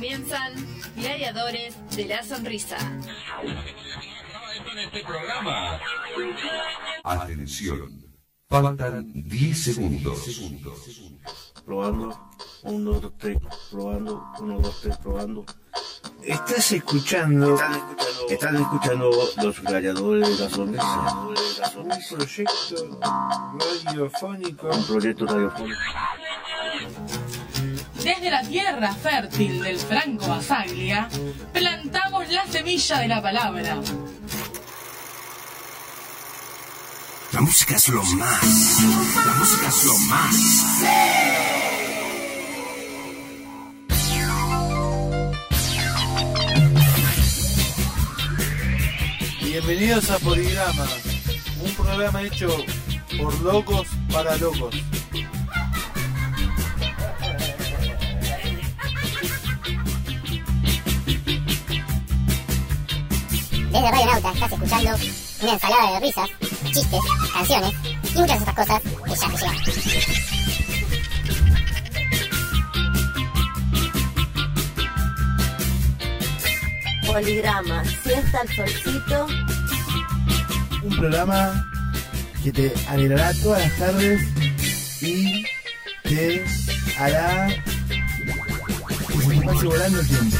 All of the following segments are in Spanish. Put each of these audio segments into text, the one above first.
Comienzan Gladiadores de la Sonrisa. Atención. Faltan 10 segundos. Probando. 1, 2, 3. Probando. 1, 2, 3. Probando. Estás escuchando. Están escuchando los gladiadores de la sonrisa. Un proyecto radiofónico. Un proyecto radiofónico. Desde la tierra fértil del Franco Basaglia, plantamos la semilla de la palabra. La música es lo más. La música es lo más. Bienvenidos a Poligrama, un programa hecho por locos para locos. Desde Radio Nauta estás escuchando una ensalada de risas, chistes, canciones y muchas de estas cosas que ya te llegan. Poligrama, siesta al solcito. Un programa que te alegrará todas las tardes y te hará que se te pase volando el tiempo.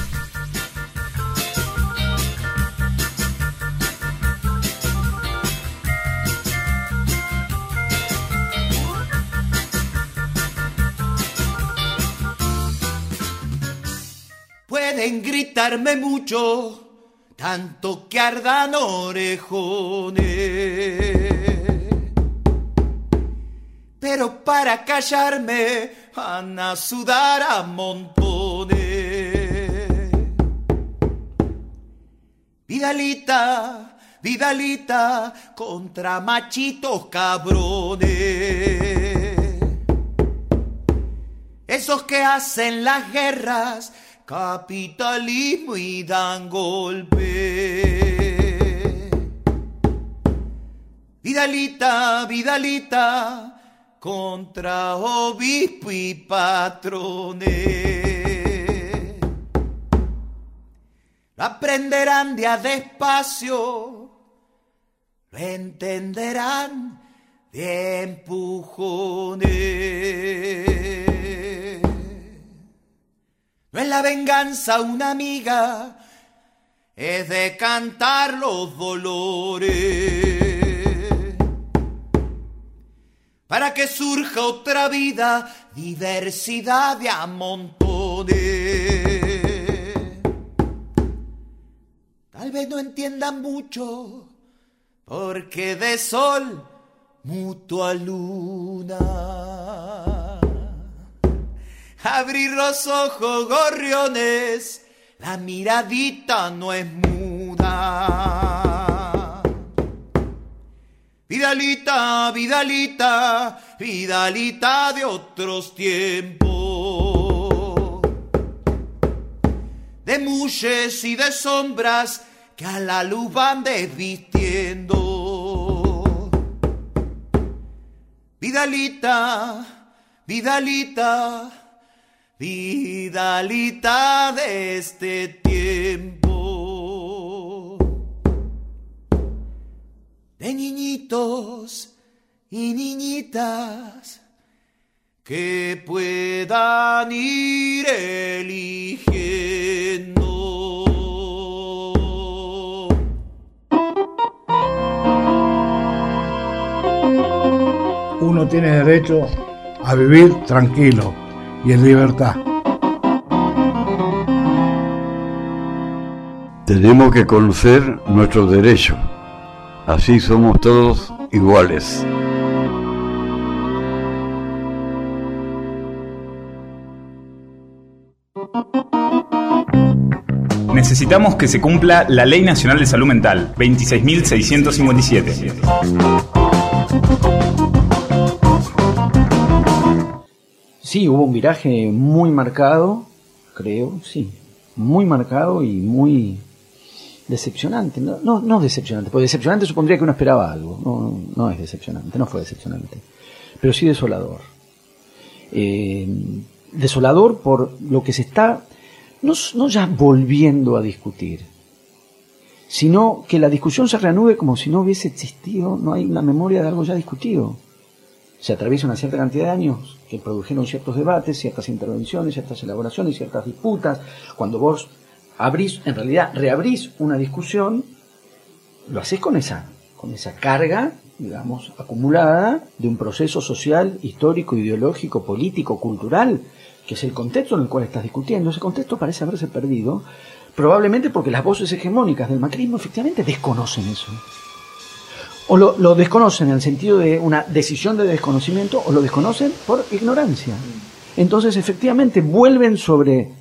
Pueden gritarme mucho, tanto que ardan orejones. Pero para callarme van a sudar a montones. Vidalita, Vidalita, contra machitos cabrones. Esos que hacen las guerras, capitalismo y dan golpe. Vidalita, Vidalita, contra obispo y patrones. Lo aprenderán de a despacio, lo entenderán de empujones. No es la venganza una amiga, es de cantar los dolores. Para que surja otra vida, diversidad de a montones. Tal vez no entiendan mucho, porque de sol mutua luna. Abrir los ojos, gorriones, la miradita no es muda. Vidalita, Vidalita, Vidalita de otros tiempos. De muches y de sombras que a la luz van desvistiendo. Vidalita, Vidalita, Vidalita de este tiempo. De niñitos y niñitas que puedan ir eligiendo. Uno tiene derecho a vivir tranquilo y en libertad. Tenemos que conocer nuestros derechos. Así somos todos iguales. Necesitamos que se cumpla la Ley Nacional de Salud Mental 26.657. Sí, hubo un viraje muy marcado, creo, sí, muy marcado y muy decepcionante. No, no, no decepcionante, porque decepcionante supondría que uno esperaba algo. No, no es decepcionante, no fue decepcionante, pero sí desolador. Eh, desolador por lo que se está no, no ya volviendo a discutir, sino que la discusión se reanude como si no hubiese existido, no hay una memoria de algo ya discutido. Se atraviesa una cierta cantidad de años que produjeron ciertos debates, ciertas intervenciones, ciertas elaboraciones, ciertas disputas. Cuando vos abrís, en realidad reabrís una discusión, lo haces con esa, con esa carga, digamos, acumulada de un proceso social, histórico, ideológico, político, cultural, que es el contexto en el cual estás discutiendo. Ese contexto parece haberse perdido, probablemente porque las voces hegemónicas del macrismo efectivamente desconocen eso. O lo, desconocen en el sentido de una decisión de desconocimiento o lo desconocen por ignorancia. Entonces, efectivamente, vuelven sobre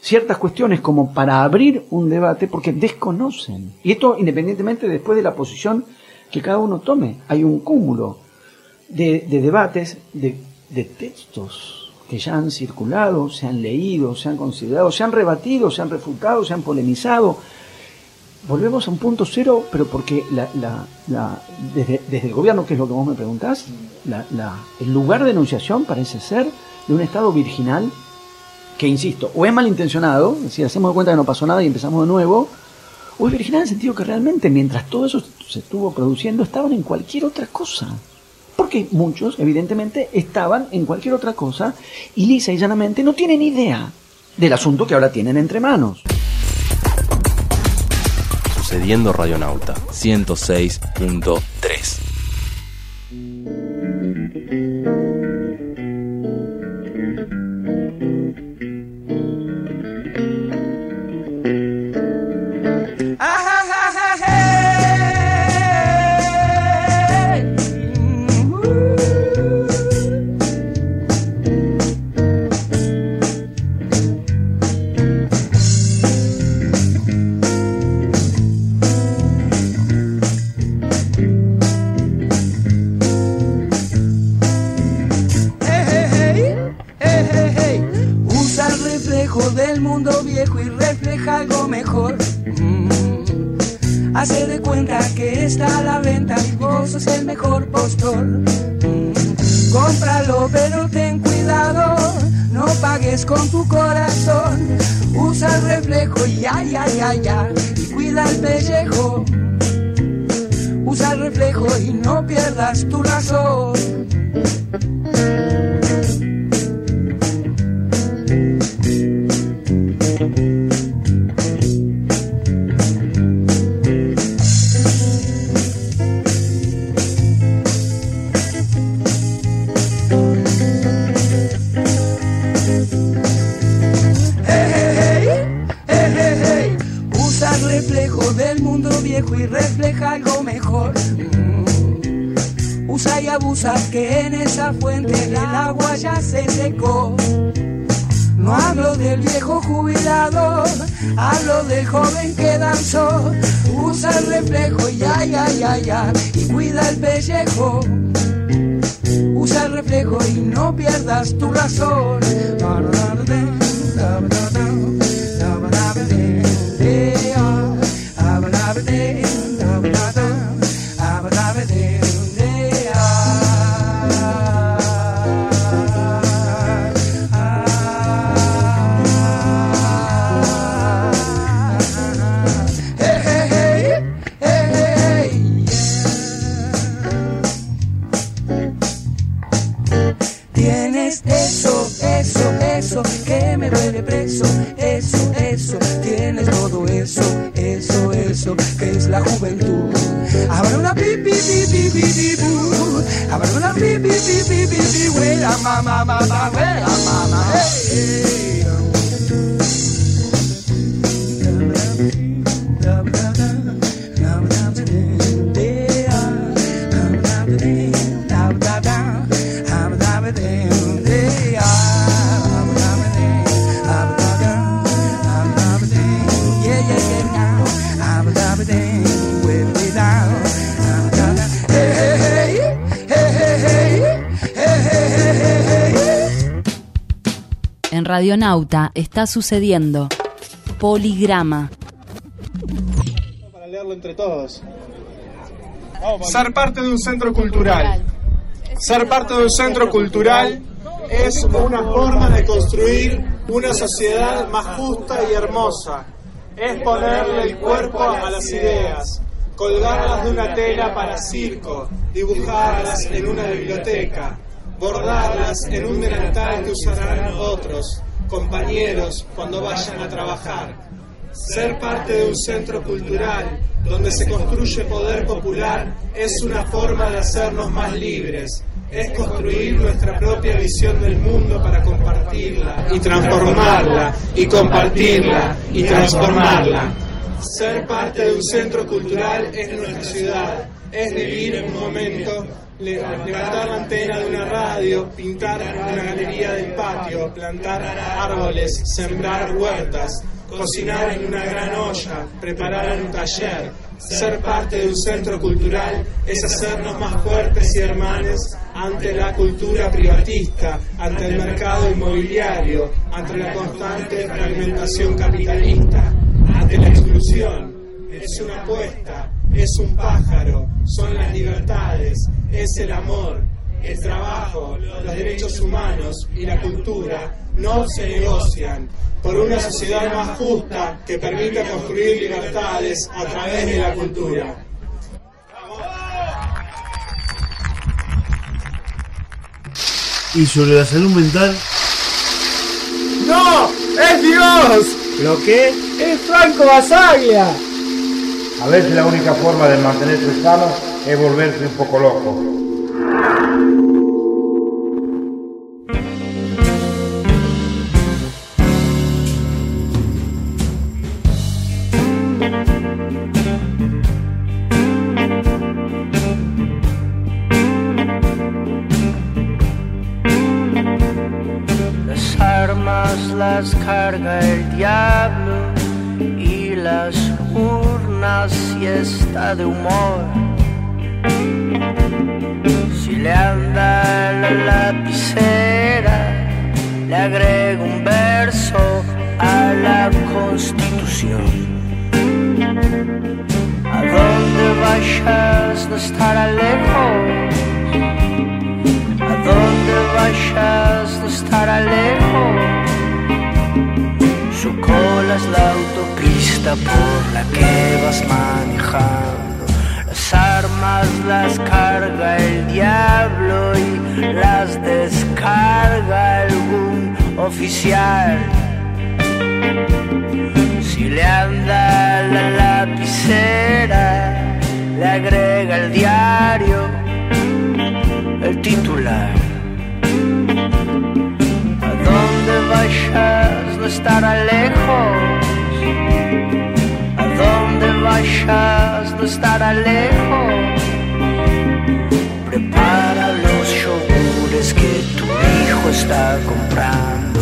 ciertas cuestiones como para abrir un debate porque desconocen. Y esto independientemente después de la posición que cada uno tome. Hay un cúmulo de, de debates, de, de textos que ya han circulado, se han leído, se han considerado, se han rebatido, se han refutado, se han polemizado. Volvemos a un punto cero, pero porque la, la, la, desde, el gobierno, que es lo que vos me preguntás, el lugar de enunciación parece ser de un Estado virginal que, insisto, o es malintencionado, es decir, hacemos de cuenta que no pasó nada y empezamos de nuevo, o es virginal en el sentido que realmente mientras todo eso se estuvo produciendo estaban en cualquier otra cosa. Porque muchos, evidentemente, estaban en cualquier otra cosa y lisa y llanamente no tienen idea del asunto que ahora tienen entre manos. Sucediendo Radionauta. 106.3 Hace de cuenta que está a la venta y vos sos el mejor postor. Cómpralo, pero ten cuidado, no pagues con tu corazón. Usa el reflejo y ay, ay, ay, ay, y cuida el pellejo. Usa el reflejo y no pierdas tu razón. Y refleja algo mejor. Usa y abusa que en esa fuente el agua ya se secó. No hablo del viejo jubilado, hablo del joven que danzó. Usa el reflejo y ay, ay, ay, ay, y cuida el pellejo. Usa el reflejo y no pierdas tu razón. ma ma ma ma ma ma ma ma hey. Radionauta está sucediendo Poligrama. Para leerlo entre todos. Ser parte de un centro cultural. Ser parte de un centro cultural es una forma de construir una sociedad más justa y hermosa. Es ponerle el cuerpo a las ideas, colgarlas de una tela para circo, dibujarlas en una biblioteca, bordarlas en un delantal que usarán otros, compañeros, cuando vayan a trabajar. Ser parte de un centro cultural donde se construye poder popular es una forma de hacernos más libres, es construir nuestra propia visión del mundo para compartirla y transformarla y compartirla y transformarla. Ser parte de un centro cultural es nuestra ciudad, es vivir en un momento, le- levantar la antena de una radio, pintar una galería del patio, plantar árboles, sembrar huertas, cocinar en una gran olla, preparar en un taller. Ser parte de un centro cultural es hacernos más fuertes y hermanos ante la cultura privatista, ante el mercado inmobiliario, ante la constante fragmentación capitalista, ante la exclusión. Es una apuesta, es un pájaro, son las libertades, es el amor, el trabajo, los derechos humanos y la cultura no se negocian por una sociedad más justa que permita construir libertades a través de la cultura. Y sobre la salud mental, ¡No! ¡Es Dios! ¿lo que? ¡Es Franco Basaglia! A veces la única forma de mantenerse sano es volverse un poco loco. No estará lejos. Prepara los yogures que tu hijo está comprando.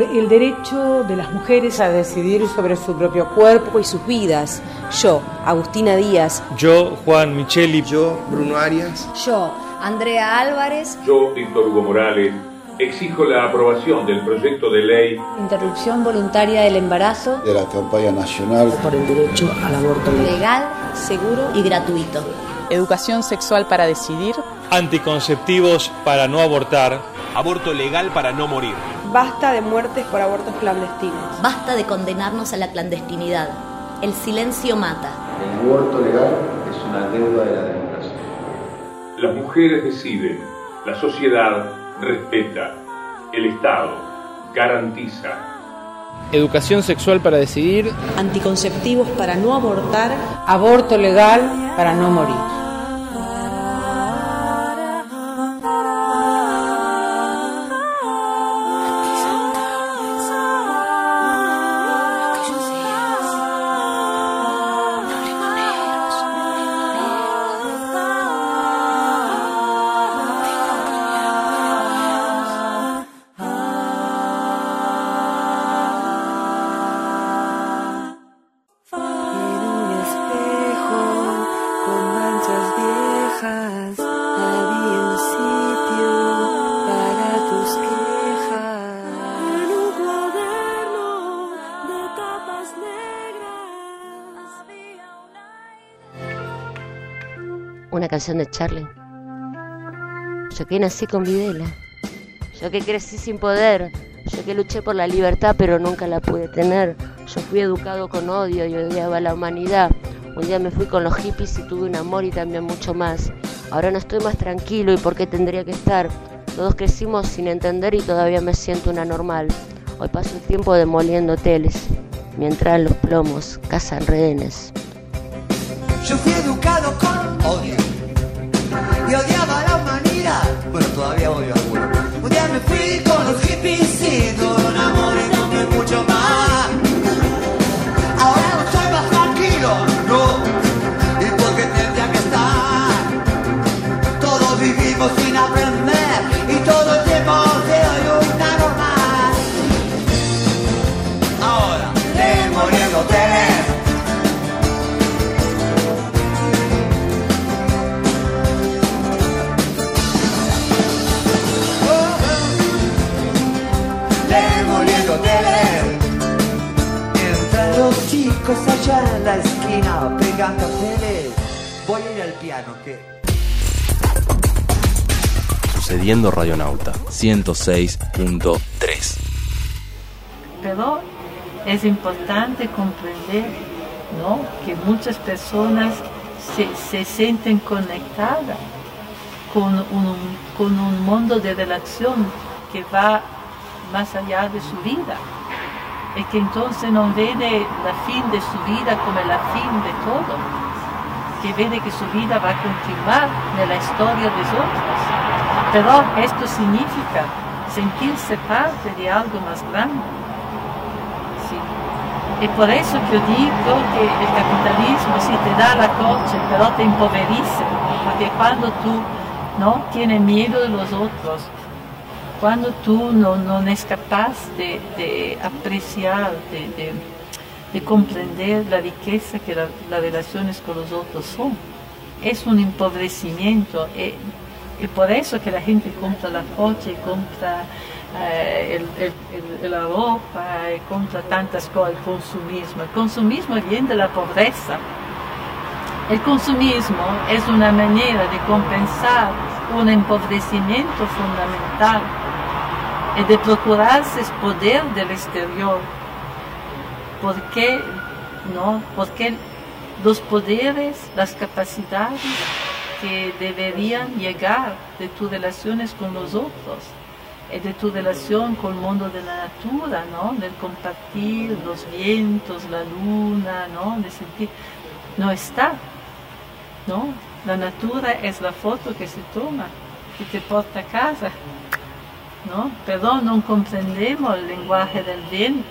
Por el derecho de las mujeres a decidir sobre su propio cuerpo y sus vidas. Yo, Agustina Díaz. Yo, Juan Micheli. Yo, Bruno Arias. Yo, Andrea Álvarez. Yo, Víctor Hugo Morales. Exijo la aprobación del proyecto de ley. Interrupción voluntaria del embarazo. De la campaña nacional. Por el derecho al aborto legal, seguro y gratuito. Educación sexual para decidir. Anticonceptivos para no abortar. Aborto legal para no morir. Basta de muertes por abortos clandestinos. Basta de condenarnos a la clandestinidad. El silencio mata. El aborto legal es una deuda de la democracia. Las mujeres deciden. La sociedad respeta. El Estado garantiza. Educación sexual para decidir. Anticonceptivos para no abortar. Aborto legal para no morir. Una canción de Charlie. Yo que nací con Videla. Yo que crecí sin poder. Yo que luché por la libertad pero nunca la pude tener. Yo fui educado con odio y odiaba a la humanidad. Un día me fui con los hippies y tuve un amor y también mucho más. Ahora no estoy más tranquilo y por qué tendría que estar. Todos crecimos sin entender y todavía me siento una normal. Hoy paso el tiempo demoliendo hoteles, mientras los plomos cazan rehenes. Yo fui educado con odio y odiaba a la humanidad. Bueno, todavía odio a alguno. Un día me fui con los hippies y tuve un amor chicos allá en la esquina pegando hoteles. Voy a ir al piano que Sucediendo Radionauta 106.3. Pero es importante comprender ¿no? que muchas personas se, se sienten conectadas con un, con un mundo de relación que va más allá de su vida. Y que entonces no ve la fin de su vida como la fin de todo. Que ve que su vida va a continuar en la historia de otros. Pero esto significa sentirse parte de algo más grande. Sí. Y por eso que yo digo que el capitalismo sí te da la coche, pero te empobrece. Porque cuando tú no tienes miedo de los otros, cuando tú no, no eres capaz de, de apreciar, de, de, de, comprender la riqueza que la, las relaciones con los otros son, es un empobrecimiento. Y, y por eso que la gente compra la coche, compra eh, el, la ropa, y compra tantas cosas, el consumismo. El consumismo viene de la pobreza. El consumismo es una manera de compensar un empobrecimiento fundamental y de procurarse poder del exterior. Porque, no, porque los poderes, las capacidades que deberían llegar de tus relaciones con los otros, y de tu relación con el mundo de la natura, ¿no? del compartir los vientos, la luna, ¿no? de sentir, no está. ¿no? La natura es la foto que se toma y te porta a casa. ¿No? Pero no comprendemos el lenguaje del viento.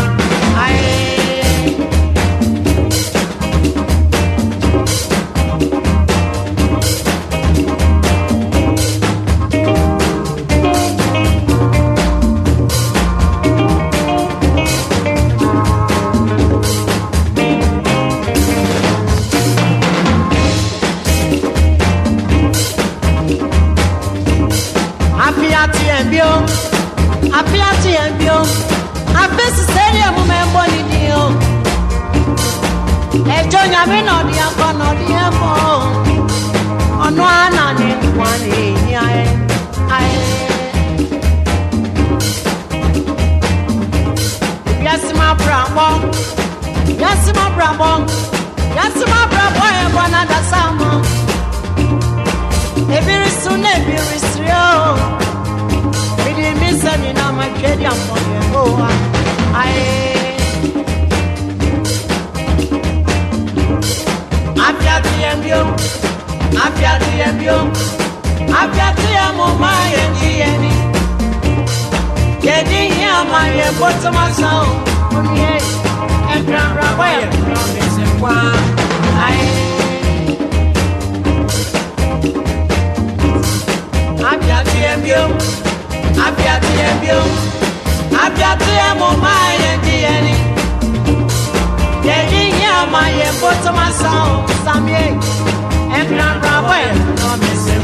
stadium bio afesi stadium mɛ bɔ ni di o ɛdzo nyame na ɔdi akɔ na ɔdi yɛ mɔ Ebiri su ebiri siri o. misemi na machedi ya mwenyewa ae. Afya tiye mbio. Afya tiye mbio. Afya tiye muma yenji yeni yedi yama ye boto masao. Mwenye ekrara waya mwenye kwa. Ae. Afya tiye mbio abiate biom abiate moma yendi yeni yedi no me se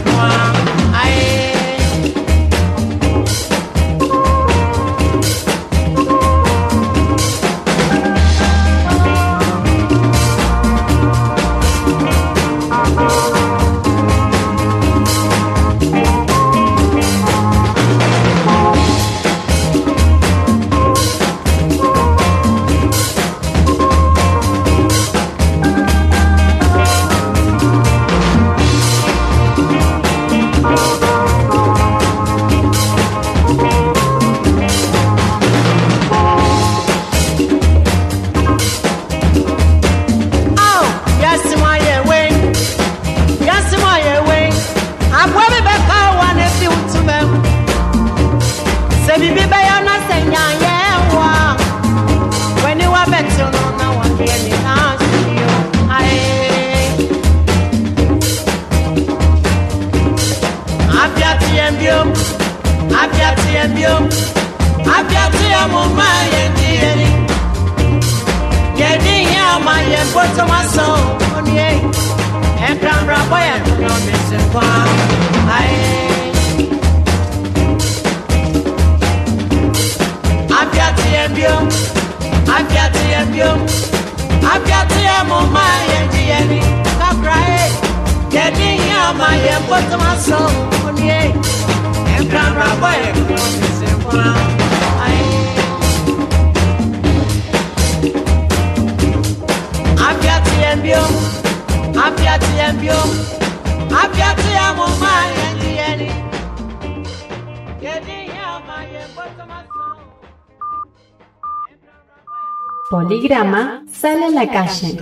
Poligrama sale a la calle.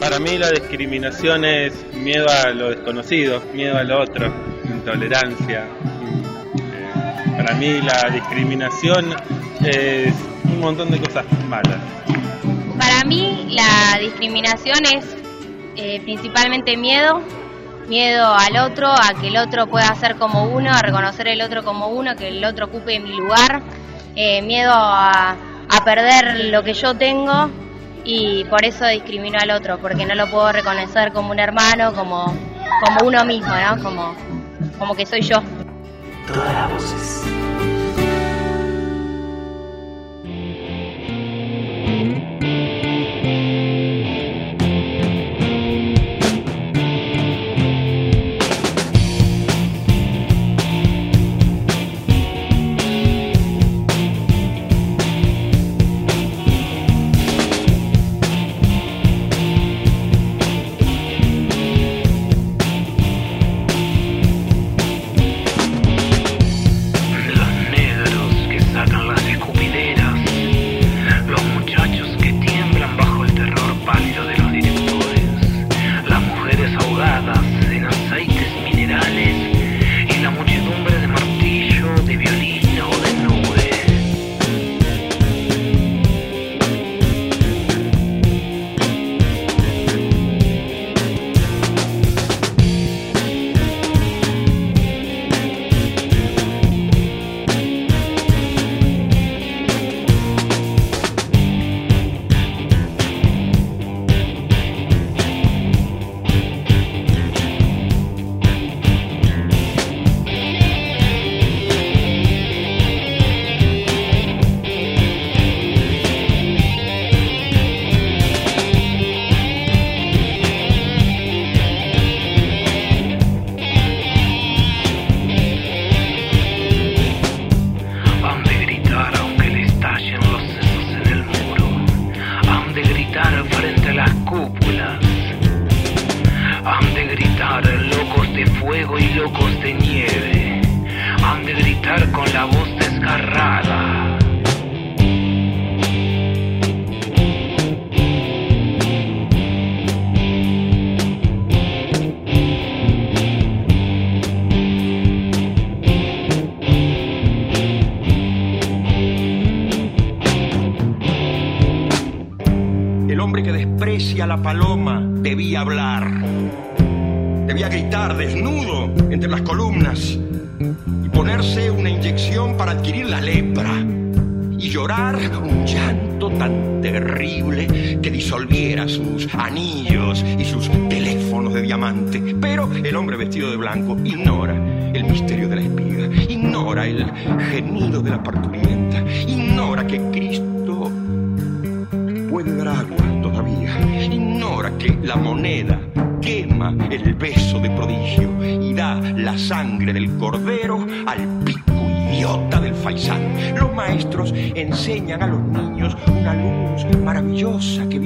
Para mí la discriminación es miedo a lo desconocido, miedo a lo otro, intolerancia. Eh, Para mí la discriminación es un montón de cosas malas. Para mí la discriminación es eh, principalmente miedo, miedo al otro, a que el otro pueda ser como uno, a reconocer el otro como uno, que el otro ocupe mi lugar, eh, miedo a, perder lo que yo tengo y por eso discrimino al otro, porque no lo puedo reconocer como un hermano, como, como uno mismo, ¿no? Como, como que soy yo. Bye.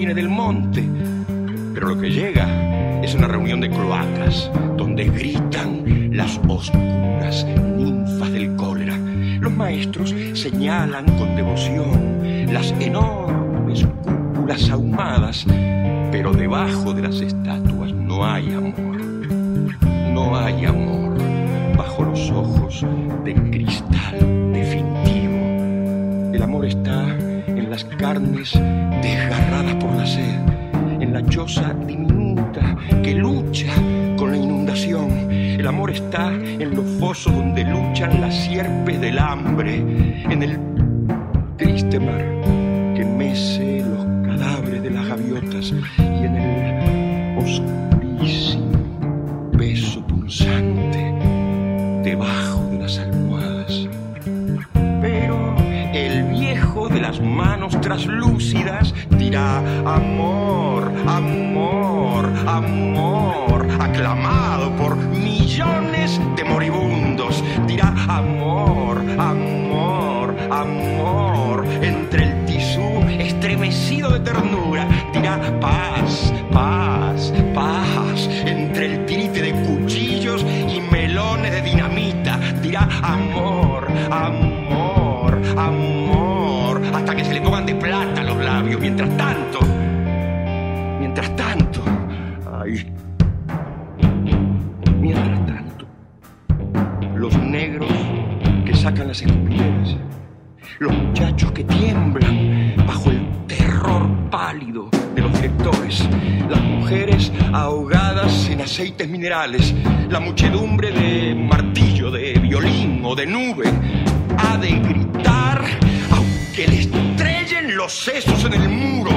Viene del monte, pero lo que llega es una reunión de cloacas donde gritan las oscuras ninfas del cólera. Los maestros señalan con devoción las enormes cúpulas ahumadas, pero debajo de las estatuas no hay amor. No hay amor bajo los ojos de cristal definitivo. El amor está carnes desgarradas por la sed, en la choza diminuta que lucha con la inundación. El amor está en los fosos donde luchan las sierpes del hambre, en el triste mar que mece los cadáveres de las gaviotas y en el oscurísimo nube, ha de gritar aunque le estrellen los sesos en el muro,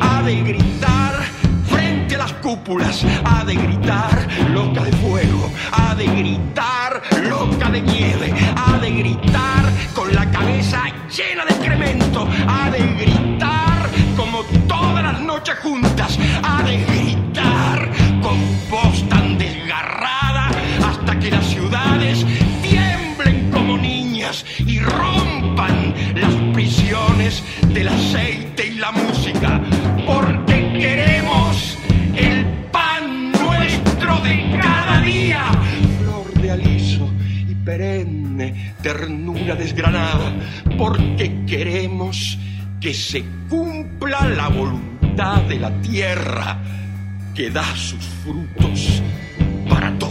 ha de gritar frente a las cúpulas, ha de gritar loca de fuego, ha de gritar loca de nieve, ha de gritar con la cabeza llena de excremento, ha de gritar como todas las noches juntas, ha de gritar con voz tan del aceite y la música, porque queremos el pan nuestro de cada día, flor de aliso y perenne ternura desgranada, porque queremos que se cumpla la voluntad de la tierra que da sus frutos para todos.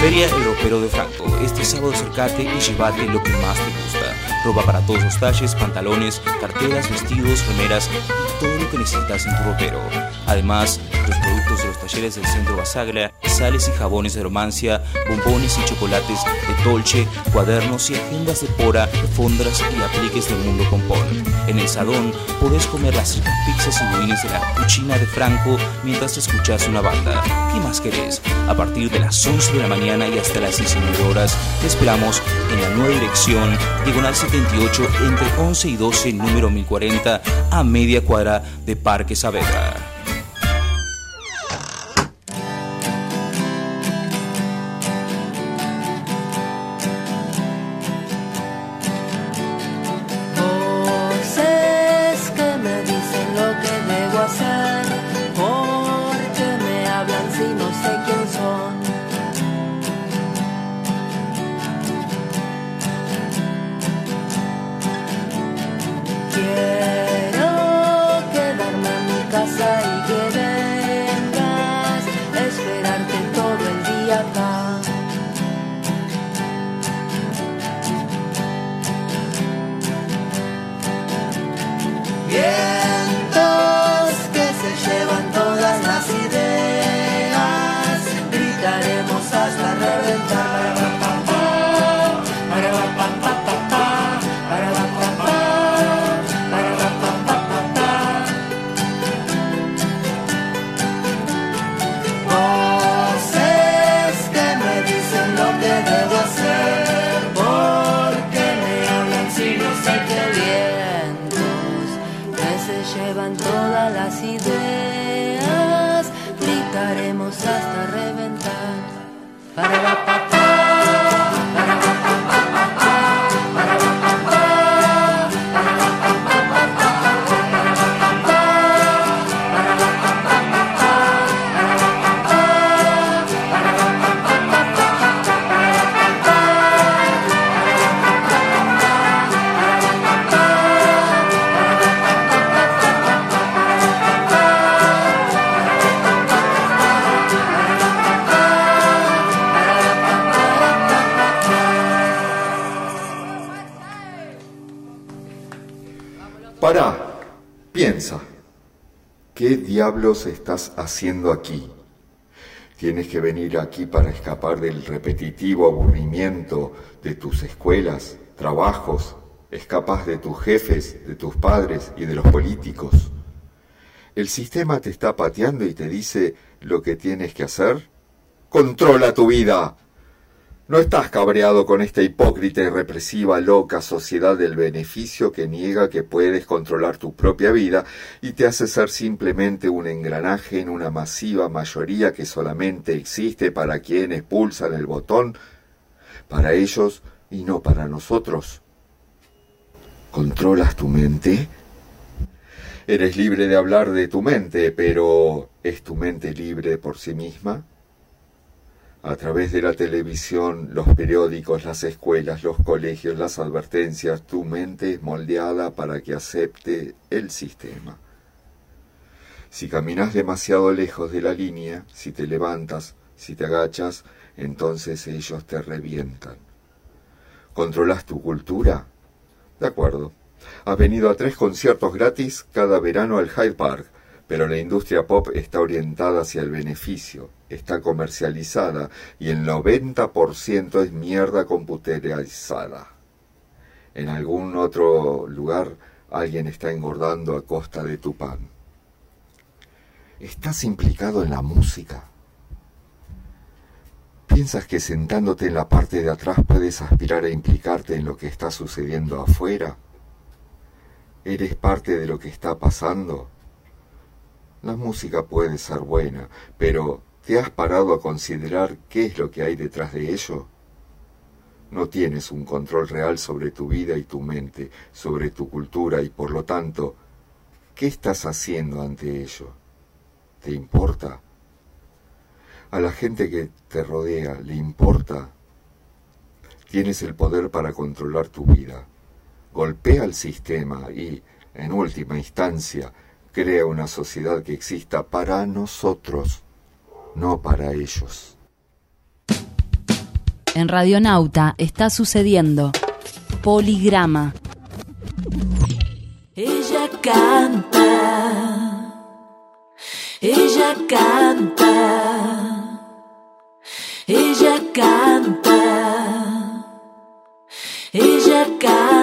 Feria El Ropero de Franco. Este sábado acercate y llevate lo que más te gusta. Ropa para todos los talles, pantalones, carteras, vestidos, remeras y todo lo que necesitas en tu ropero. Además, los productos de los talleres del Centro Basaglia, sales y jabones de romancia, bombones y chocolates de Dolce, cuadernos y agendas de pora, fondras y apliques del mundo compón. En el salón podés comer las ricas pizzas y budines de la cucina de Franco mientras escuchas una banda. ¿Qué más querés? A partir de las 11 de la mañana y hasta las 19 horas, te esperamos en la nueva dirección, diagonal 78, entre 11 y 12, número 1040, a media cuadra de Parque Saavedra. Estás haciendo aquí? Tienes que venir aquí para escapar del repetitivo aburrimiento de tus escuelas, trabajos, escapas de tus jefes, de tus padres y de los políticos. El sistema te está pateando y te dice lo que tienes que hacer. Controla tu vida. No estás cabreado con esta hipócrita y represiva loca sociedad del beneficio que niega que puedes controlar tu propia vida y te hace ser simplemente un engranaje en una masiva mayoría que solamente existe para quienes pulsan el botón, para ellos y no para nosotros. ¿Controlas tu mente? Eres libre de hablar de tu mente, pero ¿es tu mente libre por sí misma? A través de la televisión, los periódicos, las escuelas, los colegios, las advertencias, tu mente es moldeada para que acepte el sistema. Si caminas demasiado lejos de la línea, si te levantas, si te agachas, entonces ellos te revientan. ¿Controlas tu cultura? De acuerdo. Has venido a tres conciertos gratis cada verano al Hyde Park, pero la industria pop está orientada hacia el beneficio, está comercializada y el 90% es mierda computerizada. En algún otro lugar alguien está engordando a costa de tu pan. ¿Estás implicado en la música? ¿Piensas que sentándote en la parte de atrás puedes aspirar a implicarte en lo que está sucediendo afuera? ¿Eres parte de lo que está pasando? La música puede ser buena, pero ¿te has parado a considerar qué es lo que hay detrás de ello? No tienes un control real sobre tu vida y tu mente, sobre tu cultura y por lo tanto, ¿qué estás haciendo ante ello? ¿Te importa? A la gente que te rodea le importa. Tienes el poder para controlar tu vida. Golpea al sistema y, en última instancia, crea una sociedad que exista para nosotros, no para ellos. En Radionauta está sucediendo. Poligrama. Ella canta, ella canta, ella canta, ella canta,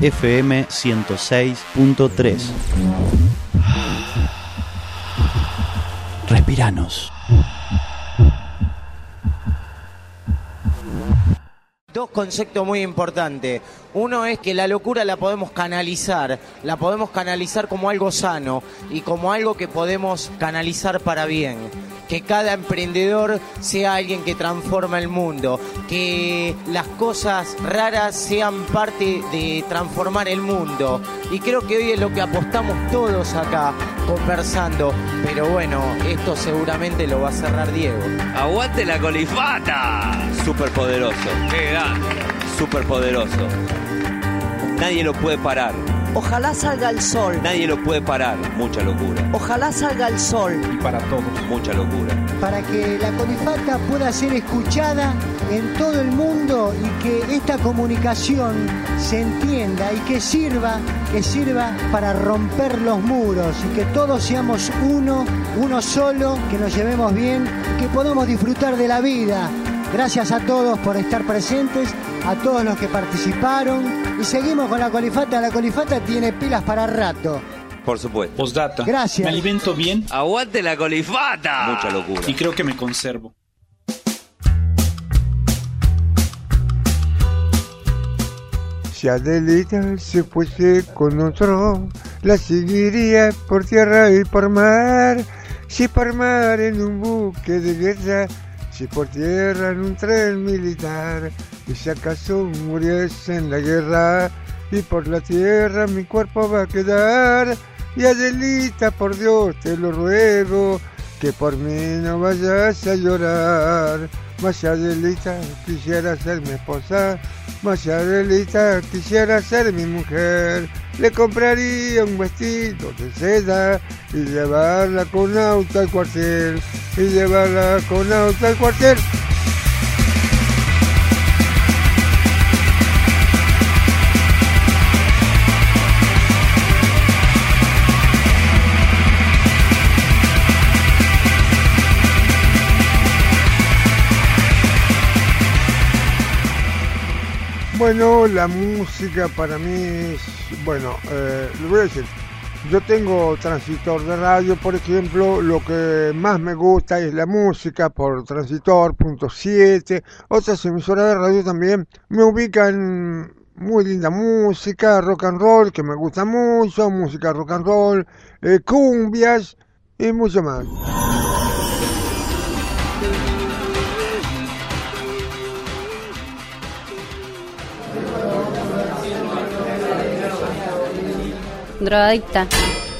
FM 106.3 Respiranos. Dos conceptos muy importantes. Uno es que la locura la podemos canalizar, la podemos canalizar como algo sano y como algo que podemos canalizar para bien. Que cada emprendedor sea alguien que transforma el mundo, que las cosas raras sean parte de transformar el mundo. Y creo que hoy es lo que apostamos todos acá conversando. Pero bueno, esto seguramente lo va a cerrar Diego. ¡Aguante la colifata! Súper poderoso. ¡Qué grande! Súper poderoso. Nadie lo puede parar. Ojalá salga el sol. Nadie lo puede parar. Mucha locura. Ojalá salga el sol. Y para todos. Mucha locura. para que la colifata pueda ser escuchada en todo el mundo y que esta comunicación se entienda y que sirva, que sirva para romper los muros y que todos seamos uno, uno solo, que nos llevemos bien, que podamos disfrutar de la vida. Gracias a todos por estar presentes, a todos los que participaron y seguimos con la colifata. La colifata tiene pilas para rato. Por supuesto. Postdata. Gracias. Me alimento bien ¡Aguante la colifata! Mucha locura. y creo que me conservo. Si Adelita se fuese con otro, la seguiría por tierra y por mar. Si por mar en un buque de guerra, si por tierra en un tren militar. Y si acaso muriese en la guerra, y por la tierra mi cuerpo va a quedar. Y Adelita, por Dios te lo ruego, que por mí no vayas a llorar. Maciadelita, quisiera ser mi esposa. Maciadelita, quisiera ser mi mujer. Le compraría un vestido de seda y llevarla con auto al cuartel. Y llevarla con auto al cuartel. Bueno, la música para mí es, bueno, eh, le voy a decir, yo tengo transistor de radio, por ejemplo, lo que más me gusta es la música por transistor, punto 7, otras emisoras de radio también me ubican muy linda música, rock and roll, que me gusta mucho, música rock and roll, eh, cumbias y mucho más. Drogadicta,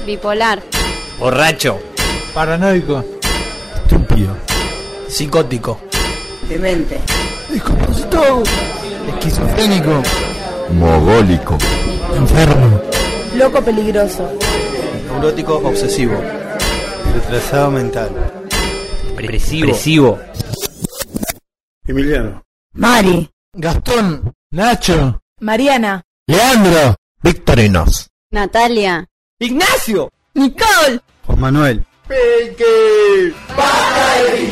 bipolar, borracho, paranoico, estúpido, psicótico, demente, discapacitado, esquizofrénico, mogólico, enfermo, loco peligroso, neurótico obsesivo, retrasado mental, depresivo, depresivo. Emiliano, Mari, Gastón, Nacho, Mariana, Leandro, Victorinos. Natalia, Ignacio, Nicole, Juan Manuel. ¡Basta de!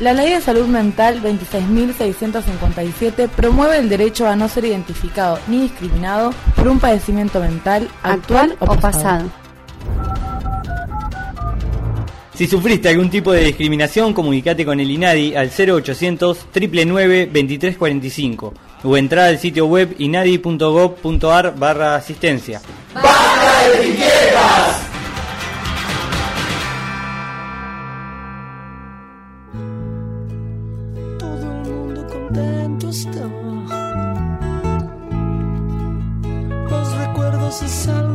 La Ley de Salud Mental 26.657 promueve el derecho a no ser identificado ni discriminado por un padecimiento mental actual, o pasado. Si sufriste algún tipo de discriminación, comunícate con el INADI al 0800 999 2345 o entrar al sitio web inadi.gov.ar barra asistencia. ¡Basta de riquezas! Todo el mundo contento está. Los recuerdos se salen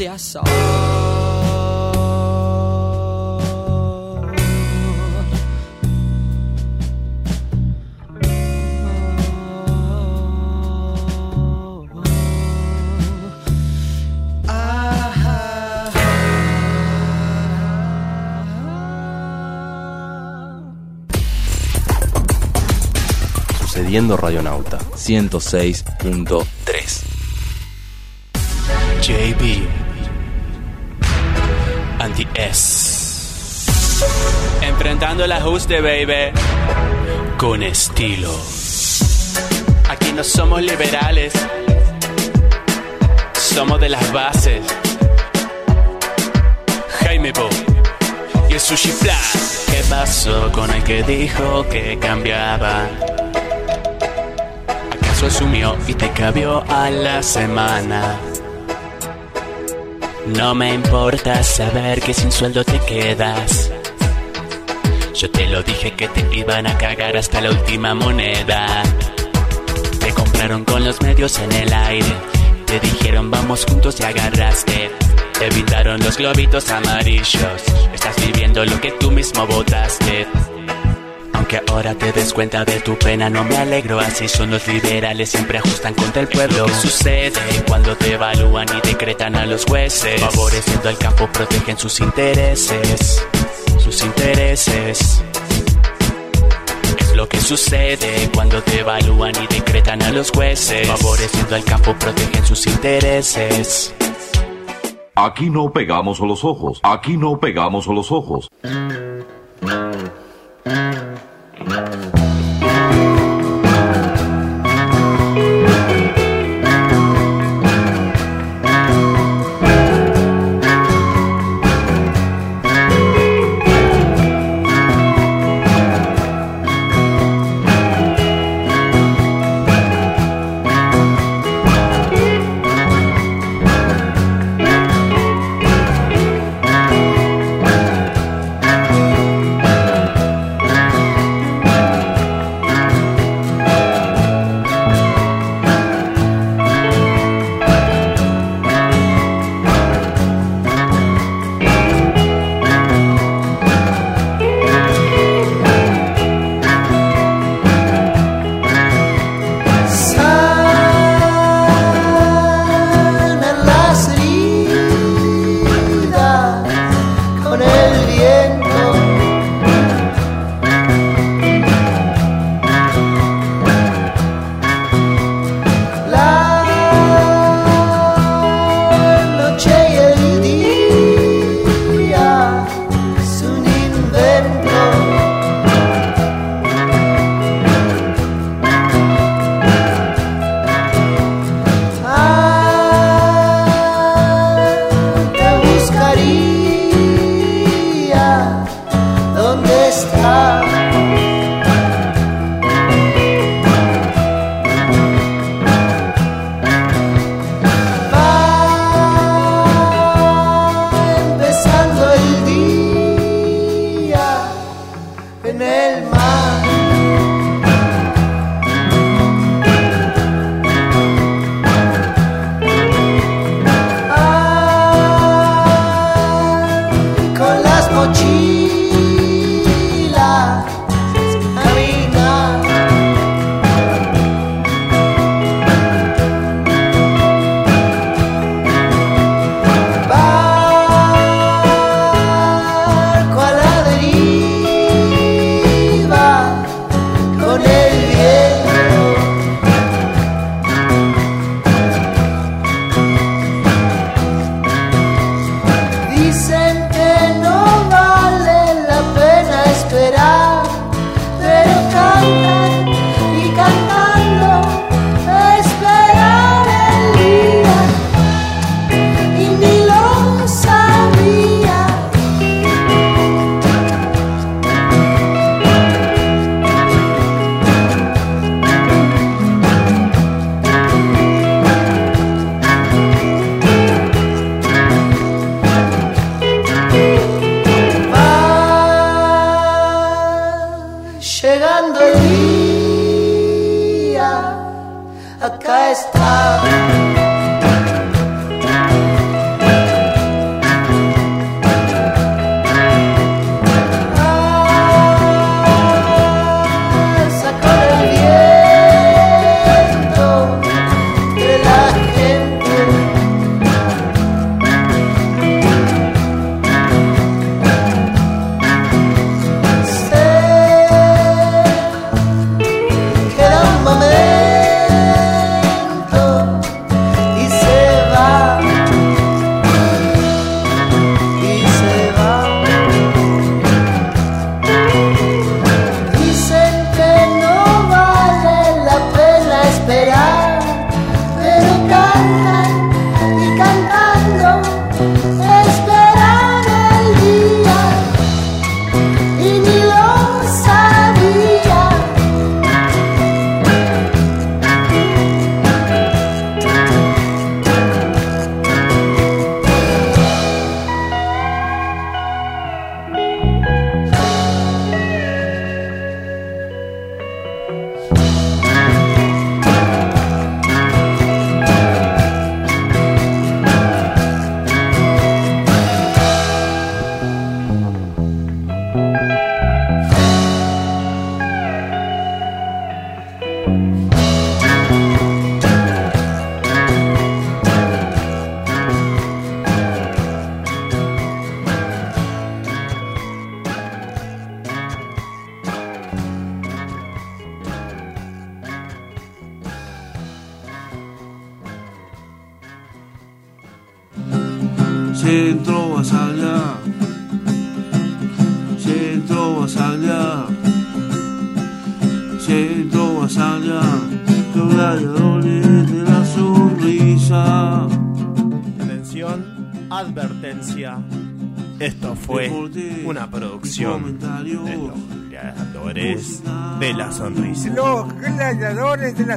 de azar. Sucediendo Radionauta. 106.3 JB Anti S Enfrentando el ajuste, baby. con estilo. Aquí no somos liberales. Somos de las bases. Jaime Bo y el Sushi Flash. ¿Qué pasó con el que dijo que cambiaba? ¿Acaso asumió y te cambió a la semana? No me importa saber que sin sueldo te quedas. Yo te lo dije que te iban a cagar hasta la última moneda. Te compraron con los medios en el aire. Te dijeron vamos juntos y agarraste. Te los globitos amarillos. Estás viviendo lo que tú mismo votaste. Aunque ahora te des cuenta de tu pena, no me alegro. Así son los liberales, siempre ajustan contra el pueblo. ¿Qué sucede cuando te evalúan y decretan a los jueces? Favoreciendo al campo, protegen sus intereses. Sus intereses. Es lo que sucede cuando te evalúan y decretan a los jueces. Favoreciendo al campo, protegen sus intereses. Aquí no pegamos a los ojos. Aquí no pegamos a los ojos.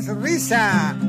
Sonrisa.